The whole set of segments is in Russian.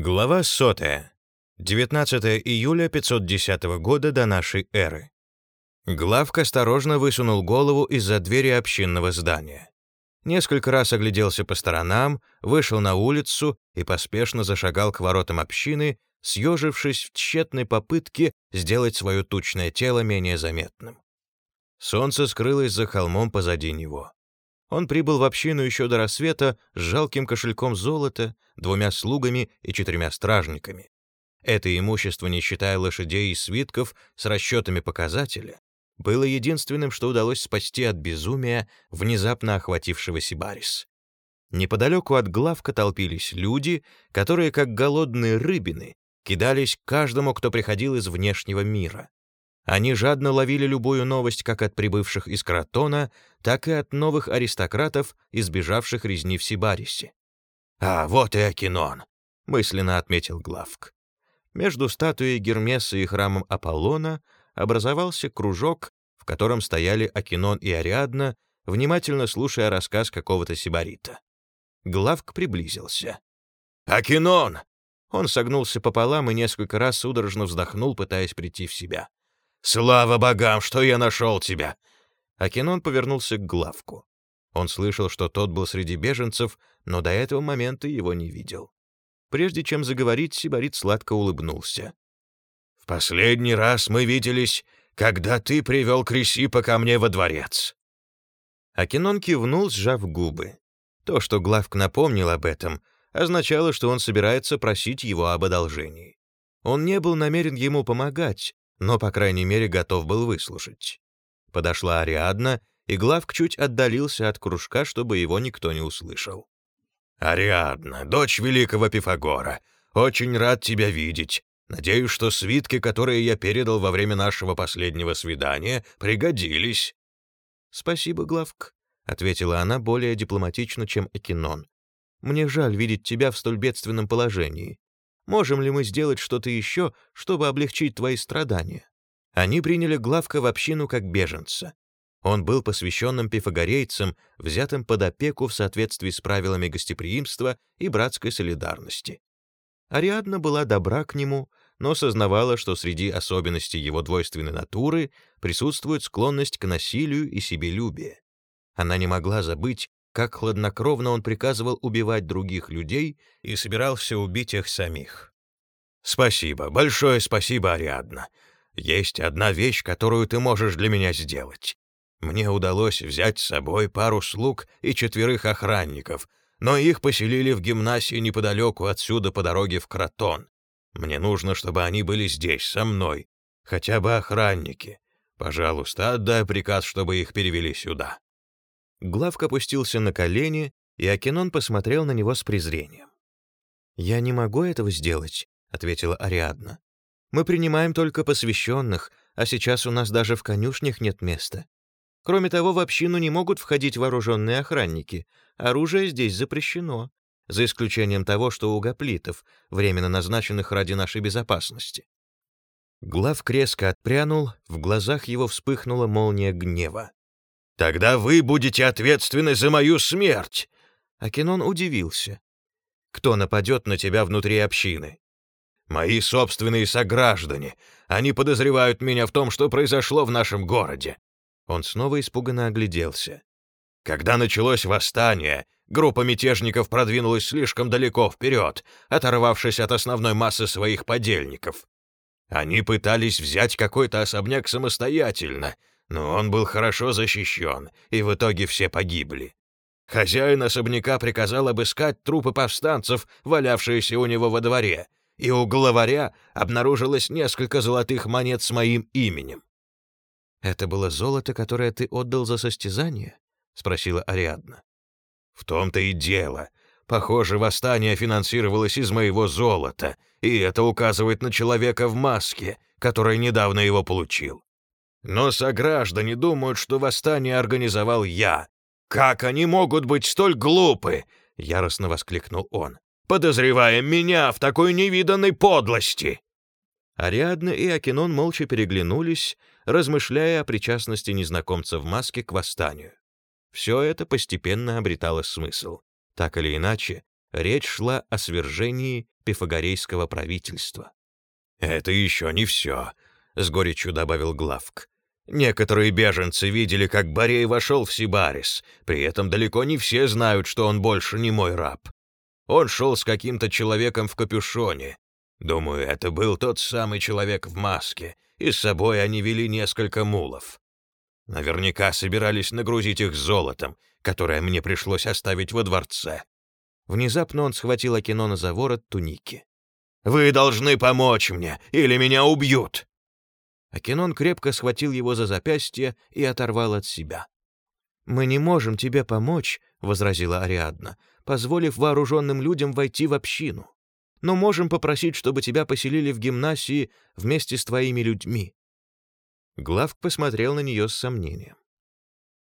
Глава сотая. 19 июля 510 года до нашей эры. Главк осторожно высунул голову из-за двери общинного здания. Несколько раз огляделся по сторонам, вышел на улицу и поспешно зашагал к воротам общины, съежившись в тщетной попытке сделать свое тучное тело менее заметным. Солнце скрылось за холмом позади него. Он прибыл в общину еще до рассвета с жалким кошельком золота, двумя слугами и четырьмя стражниками. Это имущество, не считая лошадей и свитков с расчетами показателя, было единственным, что удалось спасти от безумия, внезапно охватившего Сибарис. Неподалеку от главка толпились люди, которые, как голодные рыбины, кидались к каждому, кто приходил из внешнего мира. Они жадно ловили любую новость как от прибывших из Кротона, так и от новых аристократов, избежавших резни в Сибарисе. «А, вот и Акинон», — мысленно отметил Главк. Между статуей Гермеса и храмом Аполлона образовался кружок, в котором стояли Акинон и Ариадна, внимательно слушая рассказ какого-то сибарита. Главк приблизился. «Акинон!» Он согнулся пополам и несколько раз судорожно вздохнул, пытаясь прийти в себя. «Слава богам, что я нашел тебя!» Акинон повернулся к главку. Он слышал, что тот был среди беженцев, но до этого момента его не видел. Прежде чем заговорить, Сибарит сладко улыбнулся. «В последний раз мы виделись, когда ты привел Крисипа ко мне во дворец». Акинон кивнул, сжав губы. То, что Главк напомнил об этом, означало, что он собирается просить его об одолжении. Он не был намерен ему помогать, но, по крайней мере, готов был выслушать. Подошла Ариадна, и Главк чуть отдалился от кружка, чтобы его никто не услышал. «Ариадна, дочь великого Пифагора, очень рад тебя видеть. Надеюсь, что свитки, которые я передал во время нашего последнего свидания, пригодились». «Спасибо, Главк», — ответила она более дипломатично, чем Экинон. «Мне жаль видеть тебя в столь бедственном положении. Можем ли мы сделать что-то еще, чтобы облегчить твои страдания?» Они приняли Главка в общину как беженца. Он был посвященным пифагорейцам, взятым под опеку в соответствии с правилами гостеприимства и братской солидарности. Ариадна была добра к нему, но сознавала, что среди особенностей его двойственной натуры присутствует склонность к насилию и себелюбие. Она не могла забыть, как хладнокровно он приказывал убивать других людей и собирался убить их самих. «Спасибо, большое спасибо, Ариадна. Есть одна вещь, которую ты можешь для меня сделать. Мне удалось взять с собой пару слуг и четверых охранников, но их поселили в гимнасии неподалеку отсюда по дороге в Кротон. Мне нужно, чтобы они были здесь, со мной, хотя бы охранники. Пожалуйста, отдай приказ, чтобы их перевели сюда». Главк опустился на колени, и Акинон посмотрел на него с презрением. «Я не могу этого сделать», — ответила Ариадна. «Мы принимаем только посвященных, а сейчас у нас даже в конюшнях нет места. Кроме того, в общину не могут входить вооруженные охранники. Оружие здесь запрещено, за исключением того, что у гоплитов, временно назначенных ради нашей безопасности». Глав креско отпрянул, в глазах его вспыхнула молния гнева. Тогда вы будете ответственны за мою смерть!» Акинон удивился. «Кто нападет на тебя внутри общины?» «Мои собственные сограждане. Они подозревают меня в том, что произошло в нашем городе». Он снова испуганно огляделся. Когда началось восстание, группа мятежников продвинулась слишком далеко вперед, оторвавшись от основной массы своих подельников. Они пытались взять какой-то особняк самостоятельно, но он был хорошо защищен, и в итоге все погибли. Хозяин особняка приказал обыскать трупы повстанцев, валявшиеся у него во дворе, и у главаря обнаружилось несколько золотых монет с моим именем. «Это было золото, которое ты отдал за состязание?» — спросила Ариадна. «В том-то и дело. Похоже, восстание финансировалось из моего золота, и это указывает на человека в маске, который недавно его получил. Но сограждане думают, что восстание организовал я. Как они могут быть столь глупы?» — яростно воскликнул он. «Подозревая меня в такой невиданной подлости!» Ариадна и Акинон молча переглянулись, размышляя о причастности незнакомца в маске к восстанию. Все это постепенно обретало смысл. Так или иначе, Речь шла о свержении пифагорейского правительства. «Это еще не все», — с горечью добавил Главк. «Некоторые беженцы видели, как Борей вошел в Сибарис, при этом далеко не все знают, что он больше не мой раб. Он шел с каким-то человеком в капюшоне. Думаю, это был тот самый человек в маске, и с собой они вели несколько мулов. Наверняка собирались нагрузить их золотом, которое мне пришлось оставить во дворце. Внезапно он схватил Акинона за ворот туники. «Вы должны помочь мне, или меня убьют!» Акинон крепко схватил его за запястье и оторвал от себя. «Мы не можем тебе помочь», — возразила Ариадна, позволив вооруженным людям войти в общину. «Но можем попросить, чтобы тебя поселили в гимнасии вместе с твоими людьми». Главк посмотрел на нее с сомнением.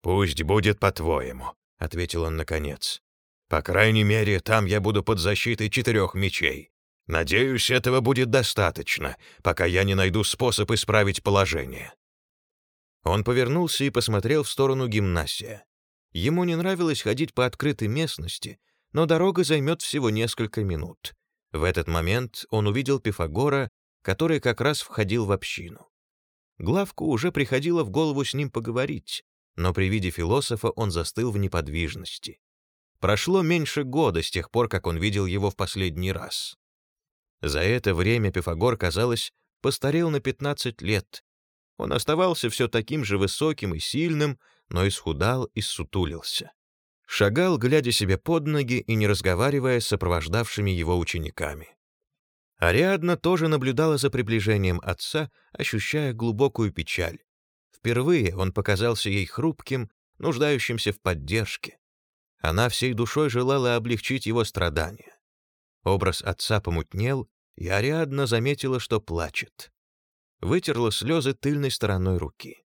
«Пусть будет по-твоему», — ответил он наконец. «По крайней мере, там я буду под защитой четырех мечей. Надеюсь, этого будет достаточно, пока я не найду способ исправить положение». Он повернулся и посмотрел в сторону гимнасия. Ему не нравилось ходить по открытой местности, но дорога займет всего несколько минут. В этот момент он увидел Пифагора, который как раз входил в общину. Главку уже приходило в голову с ним поговорить, но при виде философа он застыл в неподвижности. Прошло меньше года с тех пор, как он видел его в последний раз. За это время Пифагор, казалось, постарел на 15 лет. Он оставался все таким же высоким и сильным, но исхудал и сутулился. Шагал, глядя себе под ноги и не разговаривая с сопровождавшими его учениками. Ариадна тоже наблюдала за приближением отца, ощущая глубокую печаль. Впервые он показался ей хрупким, нуждающимся в поддержке. Она всей душой желала облегчить его страдания. Образ отца помутнел, и Ариадна заметила, что плачет. Вытерла слезы тыльной стороной руки.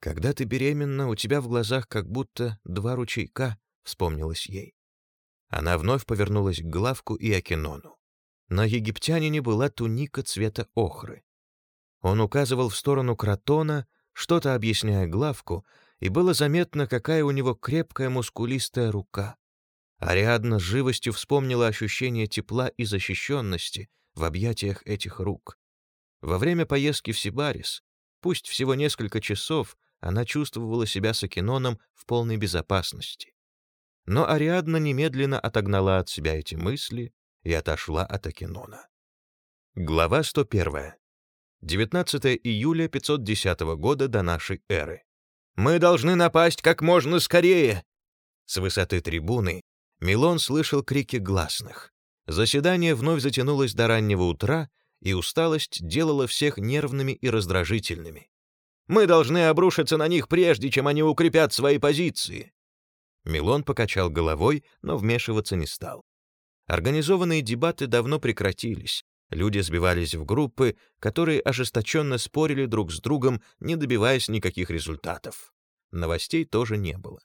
«Когда ты беременна, у тебя в глазах как будто два ручейка», — вспомнилось ей. Она вновь повернулась к Главку и Акинону. На египтянине была туника цвета охры. Он указывал в сторону кротона, что-то объясняя Главку, и было заметно, какая у него крепкая мускулистая рука. Ариадна с живостью вспомнила ощущение тепла и защищенности, в объятиях этих рук. Во время поездки в Сибарис, пусть всего несколько часов, она чувствовала себя с Акиноном в полной безопасности. Но Ариадна немедленно отогнала от себя эти мысли и отошла от Акинона. Глава 101. 19 июля 510 года до нашей эры. «Мы должны напасть как можно скорее!» С высоты трибуны Милон слышал крики гласных. Заседание вновь затянулось до раннего утра, и усталость делала всех нервными и раздражительными. «Мы должны обрушиться на них прежде, чем они укрепят свои позиции!» Милон покачал головой, но вмешиваться не стал. Организованные дебаты давно прекратились. Люди сбивались в группы, которые ожесточенно спорили друг с другом, не добиваясь никаких результатов. Новостей тоже не было.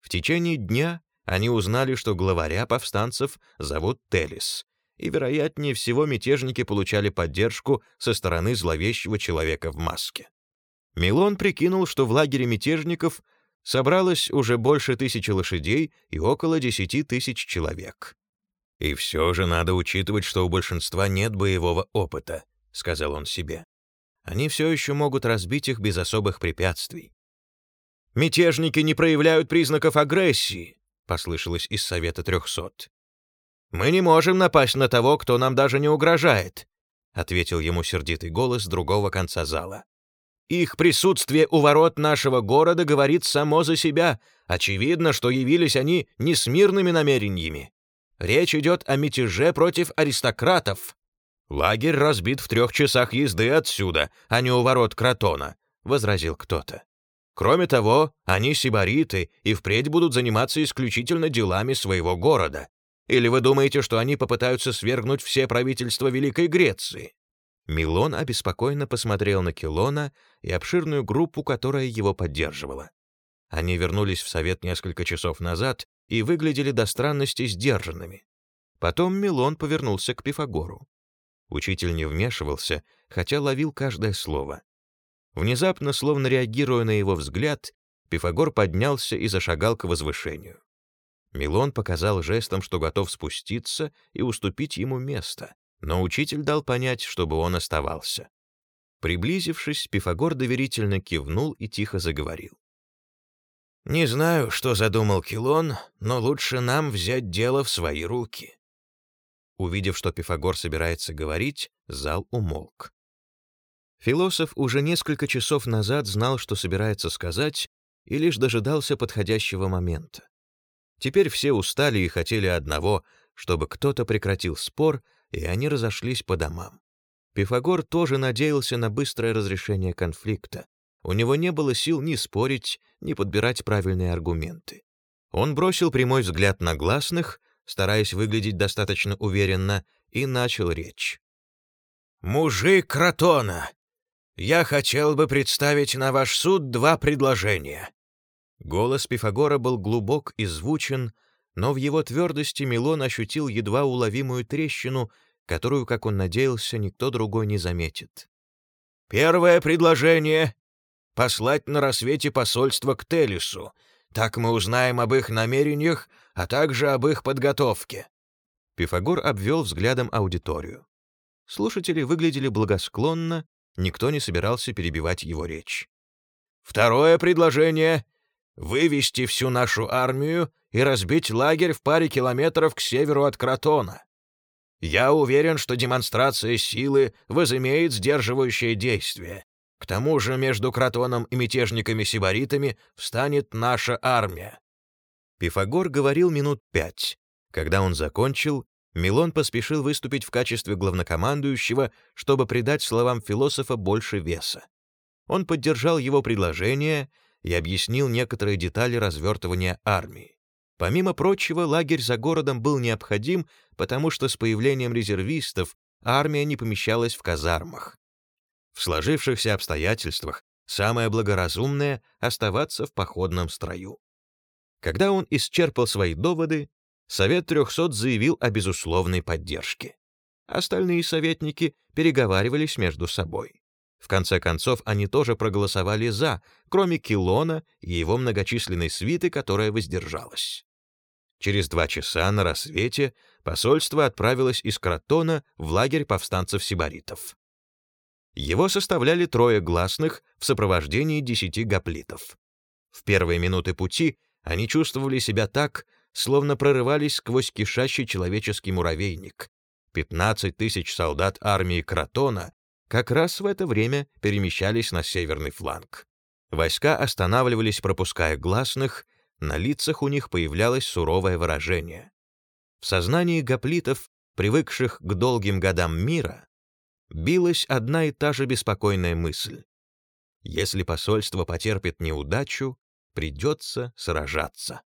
В течение дня они узнали, что главаря повстанцев зовут Телис, и, вероятнее всего, мятежники получали поддержку со стороны зловещего человека в маске. Милон прикинул, что в лагере мятежников собралось уже больше тысячи лошадей и около десяти тысяч человек. «И все же надо учитывать, что у большинства нет боевого опыта», — сказал он себе. «Они все еще могут разбить их без особых препятствий». «Мятежники не проявляют признаков агрессии», — послышалось из Совета трехсот. «Мы не можем напасть на того, кто нам даже не угрожает», — ответил ему сердитый голос другого конца зала. «Их присутствие у ворот нашего города говорит само за себя. Очевидно, что явились они не с мирными намерениями. Речь идет о мятеже против аристократов. Лагерь разбит в трех часах езды отсюда, а не у ворот Кротона», — возразил кто-то. Кроме того, они сибариты и впредь будут заниматься исключительно делами своего города. Или вы думаете, что они попытаются свергнуть все правительства Великой Греции?» Милон обеспокоенно посмотрел на Келона и обширную группу, которая его поддерживала. Они вернулись в Совет несколько часов назад и выглядели до странности сдержанными. Потом Милон повернулся к Пифагору. Учитель не вмешивался, хотя ловил каждое слово. Внезапно, словно реагируя на его взгляд, Пифагор поднялся и зашагал к возвышению. Милон показал жестом, что готов спуститься и уступить ему место, но учитель дал понять, чтобы он оставался. Приблизившись, Пифагор доверительно кивнул и тихо заговорил. «Не знаю, что задумал Килон, но лучше нам взять дело в свои руки». Увидев, что Пифагор собирается говорить, зал умолк. Философ уже несколько часов назад знал, что собирается сказать, и лишь дожидался подходящего момента. Теперь все устали и хотели одного, чтобы кто-то прекратил спор, и они разошлись по домам. Пифагор тоже надеялся на быстрое разрешение конфликта. У него не было сил ни спорить, ни подбирать правильные аргументы. Он бросил прямой взгляд на гласных, стараясь выглядеть достаточно уверенно, и начал речь. «Мужик Кротона, я хотел бы представить на ваш суд два предложения. Голос Пифагора был глубок и звучен, но в его твердости Милон ощутил едва уловимую трещину, которую, как он надеялся, никто другой не заметит. «Первое предложение — послать на рассвете посольство к Телису. Так мы узнаем об их намерениях, а также об их подготовке». Пифагор обвел взглядом аудиторию. Слушатели выглядели благосклонно, никто не собирался перебивать его речь. «Второе предложение вывести всю нашу армию и разбить лагерь в паре километров к северу от Кротона. Я уверен, что демонстрация силы возымеет сдерживающее действие. К тому же между Кротоном и мятежниками-сибаритами встанет наша армия». Пифагор говорил минут пять. Когда он закончил, Милон поспешил выступить в качестве главнокомандующего, чтобы придать словам философа больше веса. Он поддержал его предложение — и объяснил некоторые детали развертывания армии. Помимо прочего, лагерь за городом был необходим, потому что с появлением резервистов армия не помещалась в казармах. В сложившихся обстоятельствах самое благоразумное — оставаться в походном строю. Когда он исчерпал свои доводы, Совет 300 заявил о безусловной поддержке. Остальные советники переговаривались между собой. В конце концов, они тоже проголосовали «за», кроме Килона и его многочисленной свиты, которая воздержалась. Через два часа на рассвете посольство отправилось из Кротона в лагерь повстанцев-сибаритов. Его составляли трое гласных в сопровождении десяти гоплитов. В первые минуты пути они чувствовали себя так, словно прорывались сквозь кишащий человеческий муравейник. 15 тысяч солдат армии Кротона как раз в это время перемещались на северный фланг. Войска останавливались, пропуская гласных, на лицах у них появлялось суровое выражение. В сознании гоплитов, привыкших к долгим годам мира, билась одна и та же беспокойная мысль. Если посольство потерпит неудачу, придется сражаться.